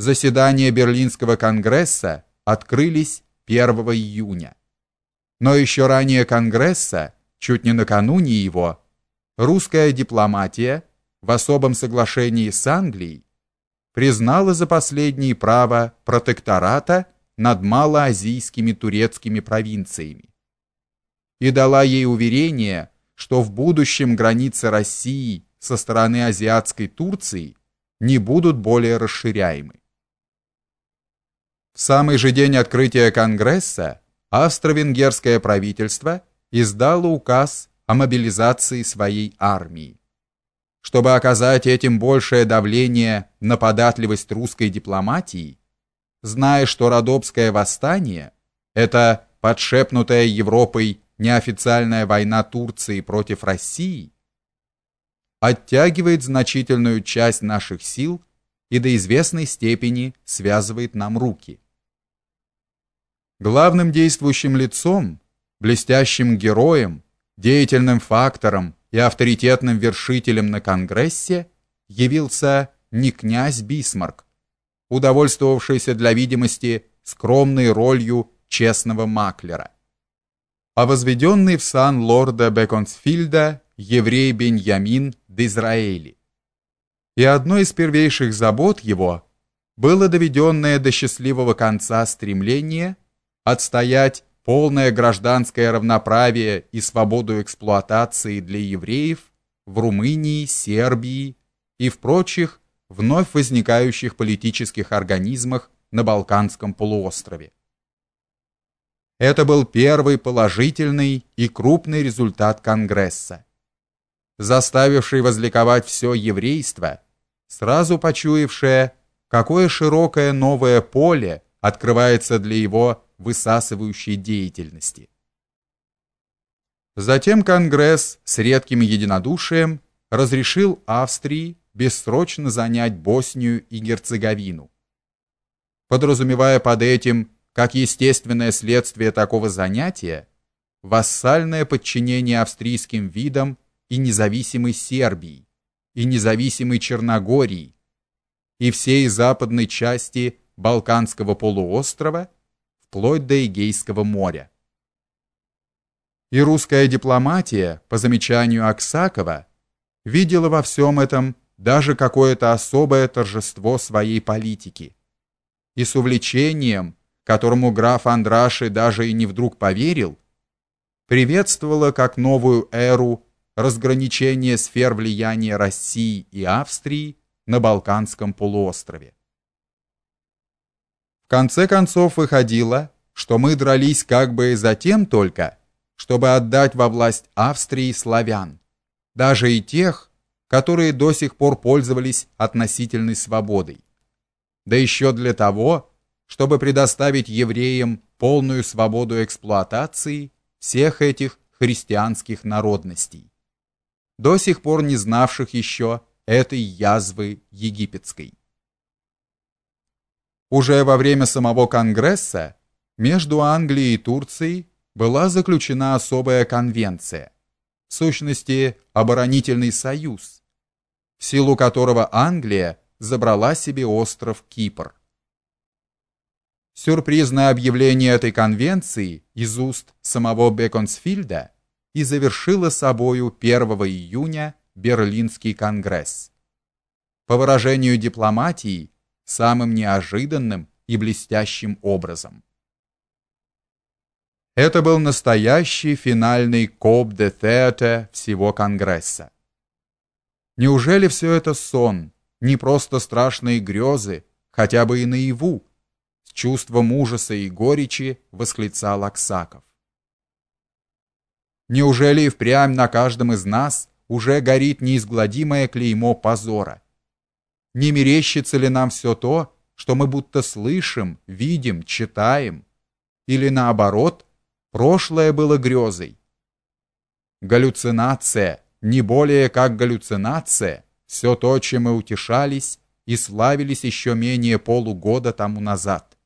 Заседания Берлинского конгресса открылись 1 июня. Но еще ранее конгресса, чуть не накануне его, русская дипломатия в особом соглашении с Англией признала за последнее право протектората над малоазийскими турецкими провинциями и дала ей уверение, что в будущем границы России со стороны азиатской Турции не будут более расширяемы. В самый же день открытия Конгресса австро-венгерское правительство издало указ о мобилизации своей армии. Чтобы оказать этим большее давление на податливость русской дипломатии, зная, что Родопское восстание это подшепнутая Европой неофициальная война Турции против России оттягивает значительную часть наших сил и до известной степени связывает нам руки. Главным действующим лицом, блестящим героем, деятельным фактором и авторитетным вершителем на конгрессе явился не князь Бисмарк, удовольствовавшийся для видимости скромной ролью честного маклера, а возведенный в сан лорда Беконсфильда еврей Беньямин Дизраэли. И одной из первейших забот его было доведенное до счастливого конца стремление отстоять полное гражданское равноправие и свободу эксплуатации для евреев в Румынии, Сербии и в прочих вновь возникающих политических организмах на Балканском полуострове. Это был первый положительный и крупный результат Конгресса, заставивший возликовать все еврейство, сразу почуявшее, какое широкое новое поле открывается для его высасывающей деятельности. Затем Конгресс с редким единодушием разрешил Австрии бессрочно занять Боснию и Герцеговину, подразумевая под этим как естественное следствие такого занятия вассальное подчинение австрийским видам и независимой Сербии, и независимой Черногории, и всей западной части Балканского полуострова, вплоть до Эгейского моря. И русская дипломатия, по замечанию Аксакова, видела во всем этом даже какое-то особое торжество своей политики. И с увлечением которому граф Андраши даже и не вдруг поверил, приветствовала как новую эру разграничение сфер влияния России и Австрии на Балканском полуострове. В конце концов выходило, что мы дрались как бы за тем только, чтобы отдать во власть Австрии славян, даже и тех, которые до сих пор пользовались относительной свободой. Да еще для того, чтобы предоставить евреям полную свободу эксплуатации всех этих христианских народностей, до сих пор не знавших еще этой язвы египетской. Уже во время самого конгресса между Англией и Турцией была заключена особая конвенция, в сущности оборонительный союз, в силу которого Англия забрала себе остров Кипр. Сюрпризное объявление этой конвенции из уст самого Беконсфильда и завершило собою 1 июня Берлинский конгресс. По выражению дипломатии, самым неожиданным и блестящим образом. Это был настоящий финальный коп де театре всего конгресса. Неужели все это сон, не просто страшные грезы, хотя бы и наяву? чувством ужаса и горечи восклицал Аксаков. Неужели и впрямь на каждом из нас уже горит неизгладимое клеймо позора? Не мерещится ли нам все то, что мы будто слышим, видим, читаем, или наоборот, прошлое было грезой? Галлюцинация, не более как галлюцинация, все то, чем мы утешались и славились еще менее полугода тому назад.